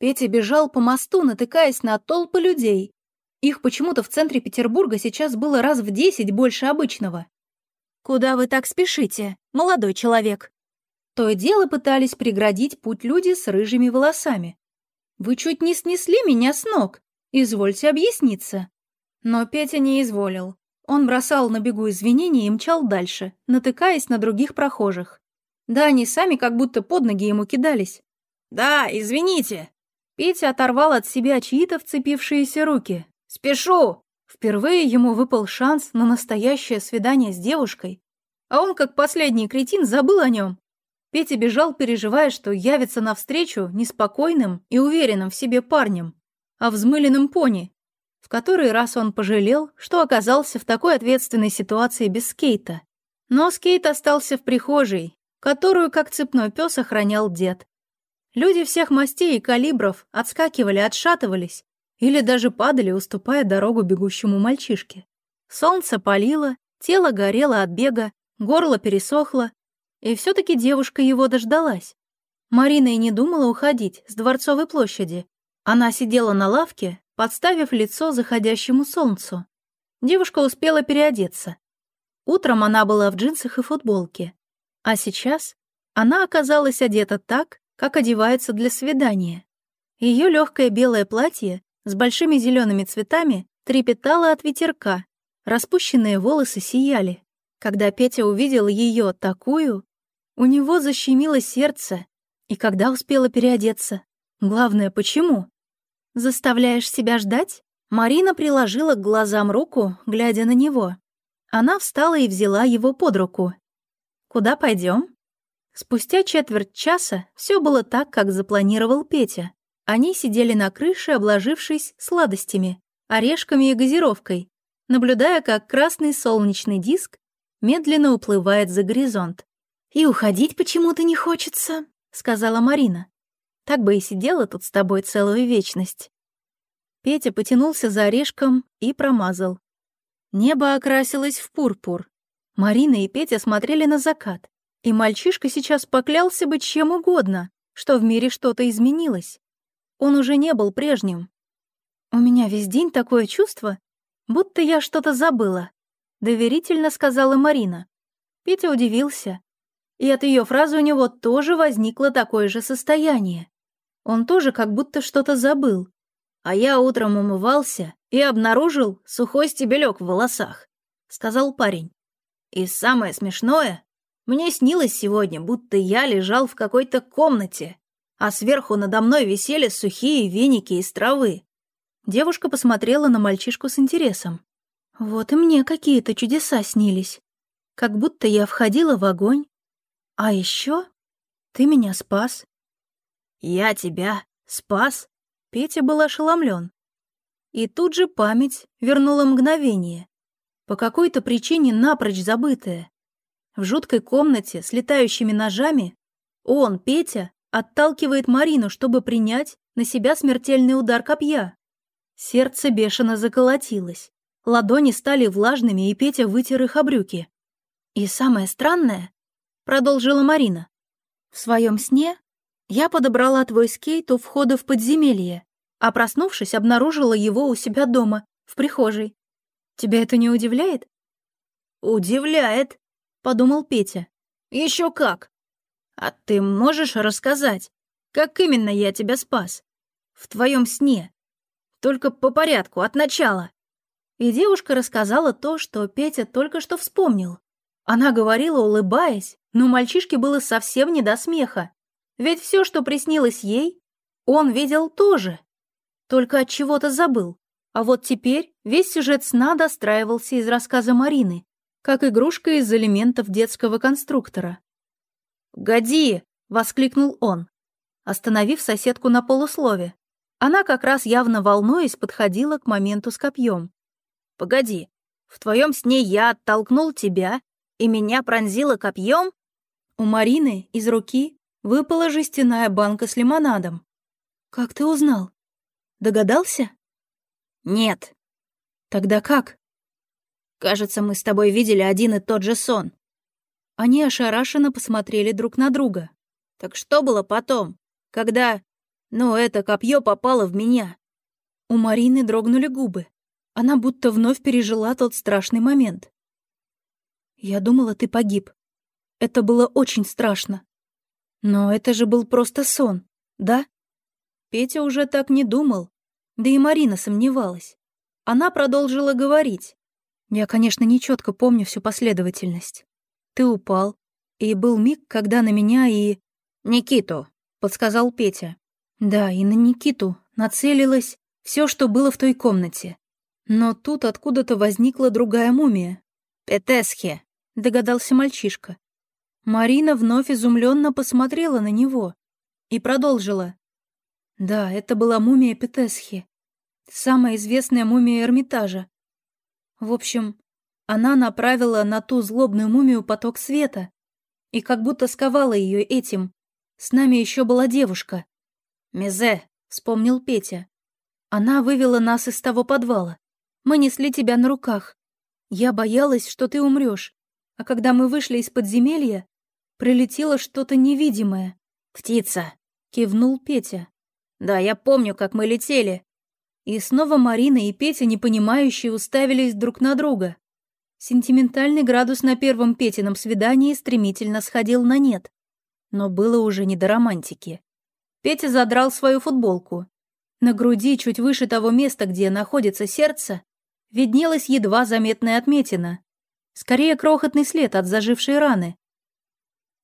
Петя бежал по мосту, натыкаясь на толпы людей. Их почему-то в центре Петербурга сейчас было раз в десять больше обычного. «Куда вы так спешите, молодой человек?» То и дело пытались преградить путь люди с рыжими волосами. «Вы чуть не снесли меня с ног. Извольте объясниться». Но Петя не изволил. Он бросал на бегу извинения и мчал дальше, натыкаясь на других прохожих. Да, они сами как будто под ноги ему кидались. «Да, извините!» Петя оторвал от себя чьи-то вцепившиеся руки. «Спешу!» Впервые ему выпал шанс на настоящее свидание с девушкой, а он, как последний кретин, забыл о нем. Петя бежал, переживая, что явится навстречу неспокойным и уверенным в себе парнем, а взмыленным пони. В который раз он пожалел, что оказался в такой ответственной ситуации без скейта. Но скейт остался в прихожей, которую, как цепной пес, охранял дед. Люди всех мастей и калибров отскакивали, отшатывались или даже падали, уступая дорогу бегущему мальчишке. Солнце палило, тело горело от бега, горло пересохло, и все таки девушка его дождалась. Марина и не думала уходить с Дворцовой площади. Она сидела на лавке, подставив лицо заходящему солнцу. Девушка успела переодеться. Утром она была в джинсах и футболке. А сейчас она оказалась одета так, как одевается для свидания. Ее легкое белое платье с большими зелеными цветами трепетало от ветерка, распущенные волосы сияли. Когда Петя увидел ее такую, у него защемило сердце. И когда успела переодеться? Главное, почему? «Заставляешь себя ждать?» Марина приложила к глазам руку, глядя на него. Она встала и взяла его под руку. «Куда пойдем? Спустя четверть часа все было так, как запланировал Петя. Они сидели на крыше, обложившись сладостями, орешками и газировкой, наблюдая, как красный солнечный диск медленно уплывает за горизонт. «И уходить почему-то не хочется», — сказала Марина. «Так бы и сидела тут с тобой целую вечность». Петя потянулся за орешком и промазал. Небо окрасилось в пурпур. Марина и Петя смотрели на закат, и мальчишка сейчас поклялся бы чем угодно, что в мире что-то изменилось. Он уже не был прежним. «У меня весь день такое чувство, будто я что-то забыла», — доверительно сказала Марина. Петя удивился. И от ее фразы у него тоже возникло такое же состояние. Он тоже как будто что-то забыл. А я утром умывался и обнаружил сухой стебелек в волосах, сказал парень. И самое смешное, мне снилось сегодня, будто я лежал в какой-то комнате, а сверху надо мной висели сухие веники из травы. Девушка посмотрела на мальчишку с интересом. Вот и мне какие-то чудеса снились. Как будто я входила в огонь. А еще ты меня спас. Я тебя спас? Петя был ошеломлен. И тут же память вернула мгновение. По какой-то причине напрочь забытое. В жуткой комнате с летающими ножами он, Петя, отталкивает Марину, чтобы принять на себя смертельный удар копья. Сердце бешено заколотилось. Ладони стали влажными, и Петя вытер их обрюки. «И самое странное», — продолжила Марина, — «в своем сне я подобрала твой скейт у входа в подземелье, а проснувшись, обнаружила его у себя дома, в прихожей. Тебя это не удивляет?» «Удивляет», — подумал Петя. Еще как. А ты можешь рассказать, как именно я тебя спас? В твоем сне. Только по порядку, от начала». И девушка рассказала то, что Петя только что вспомнил. Она говорила, улыбаясь, но мальчишке было совсем не до смеха. Ведь все, что приснилось ей, он видел тоже. Только от чего-то забыл. А вот теперь весь сюжет сна достраивался из рассказа Марины, как игрушка из элементов детского конструктора. «Годи!» — воскликнул он, остановив соседку на полуслове. Она как раз явно волнуясь подходила к моменту с копьем. «Погоди, в твоем сне я оттолкнул тебя, и меня пронзило копьем?» У Марины из руки выпала жестяная банка с лимонадом. «Как ты узнал? Догадался?» «Нет». «Тогда как?» Кажется, мы с тобой видели один и тот же сон». Они ошарашенно посмотрели друг на друга. «Так что было потом, когда...» но это копье попало в меня. У Марины дрогнули губы. Она будто вновь пережила тот страшный момент. «Я думала, ты погиб. Это было очень страшно. Но это же был просто сон, да?» Петя уже так не думал, да и Марина сомневалась. Она продолжила говорить. «Я, конечно, не четко помню всю последовательность. Ты упал, и был миг, когда на меня и...» «Никиту», — подсказал Петя. Да, и на Никиту нацелилось все, что было в той комнате. Но тут откуда-то возникла другая мумия. «Петесхе», — догадался мальчишка. Марина вновь изумленно посмотрела на него и продолжила. Да, это была мумия Петесхи, самая известная мумия Эрмитажа. В общем, она направила на ту злобную мумию поток света и как будто сковала ее этим. С нами еще была девушка. «Мизе», — вспомнил Петя. Она вывела нас из того подвала. Мы несли тебя на руках. Я боялась, что ты умрешь. А когда мы вышли из подземелья, прилетело что-то невидимое. «Птица», — кивнул Петя. «Да, я помню, как мы летели». И снова Марина и Петя, непонимающие, уставились друг на друга. Сентиментальный градус на первом Петином свидании стремительно сходил на нет. Но было уже не до романтики. Петя задрал свою футболку. На груди, чуть выше того места, где находится сердце, виднелась едва заметная отметина. Скорее, крохотный след от зажившей раны.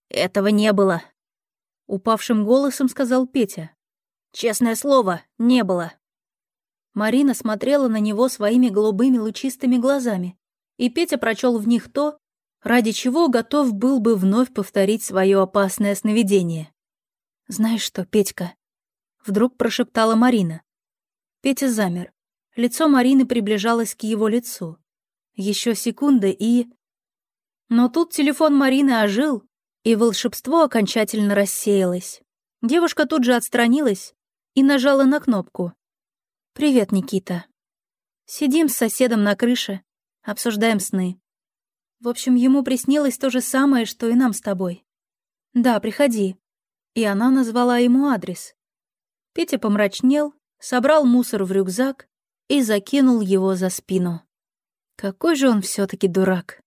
«Этого не было», — упавшим голосом сказал Петя. «Честное слово, не было». Марина смотрела на него своими голубыми лучистыми глазами, и Петя прочел в них то, ради чего готов был бы вновь повторить свое опасное сновидение. «Знаешь что, Петька, Вдруг прошептала Марина. Петя замер. Лицо Марины приближалось к его лицу. Еще секунда и... Но тут телефон Марины ожил, и волшебство окончательно рассеялось. Девушка тут же отстранилась и нажала на кнопку. «Привет, Никита. Сидим с соседом на крыше, обсуждаем сны. В общем, ему приснилось то же самое, что и нам с тобой. Да, приходи». И она назвала ему адрес. Петя помрачнел, собрал мусор в рюкзак и закинул его за спину. Какой же он все таки дурак.